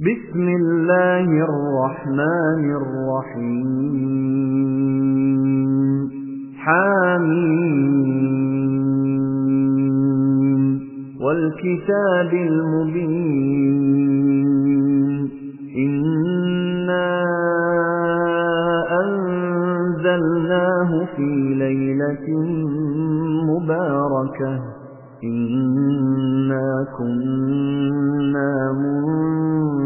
بسم الله الرحمن الرحيم. حامين والكتاب المبين. إنا أنزلناه في ليلة مباركة. إنا كنا منذرين.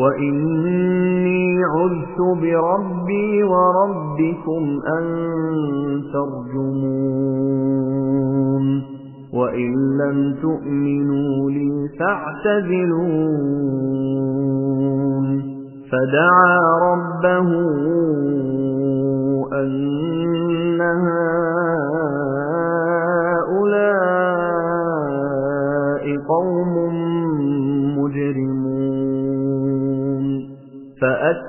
وإني عذت بربي وربكم أن ترجمون وإن لم تؤمنوا لي فاعتذلون فدعا ربه أن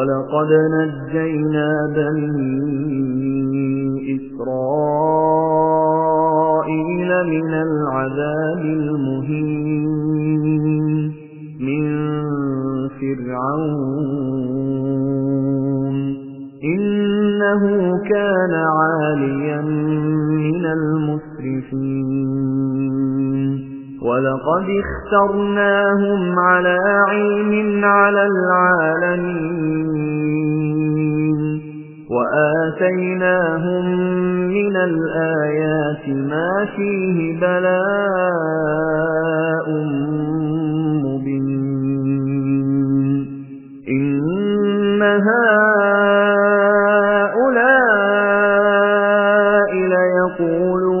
ولقد نجينا بني إسرائيل من العذاب المهين من فرعون. إنه كان عاليا ولقد اخترناهم على علم على العالمين وآتيناهم من الآيات ما فيه بلاء مبين إن هؤلاء ليقولون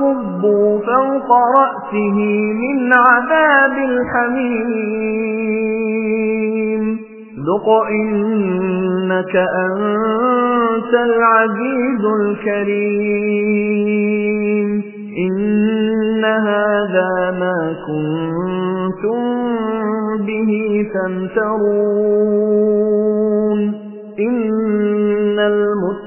صبوا فوق رأسه من عذاب الحميم. ذق إنك أنت العزيز الكريم. إن هذا ما كنتم به تمترون إن المتقين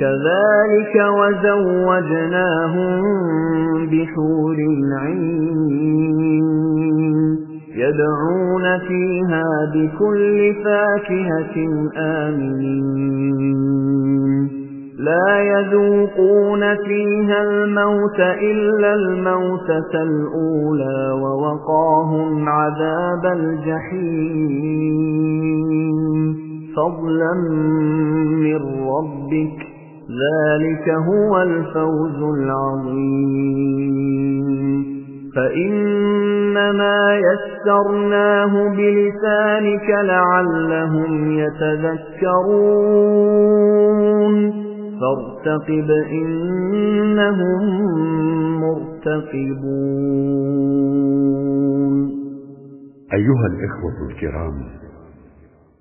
كذلك وزوجناهم بحور عين يدعون فيها بكل فاكهة آمنين. لا يذوقون فيها الموت إلا الموتة الأولى ووقاهم عذاب الجحيم. فضلا من ربك ذلك هو الفوز العظيم فإنما يسرناه بلسانك لعلهم يتذكرون فارتقب إنهم مرتقبون أيها الإخوة الكرام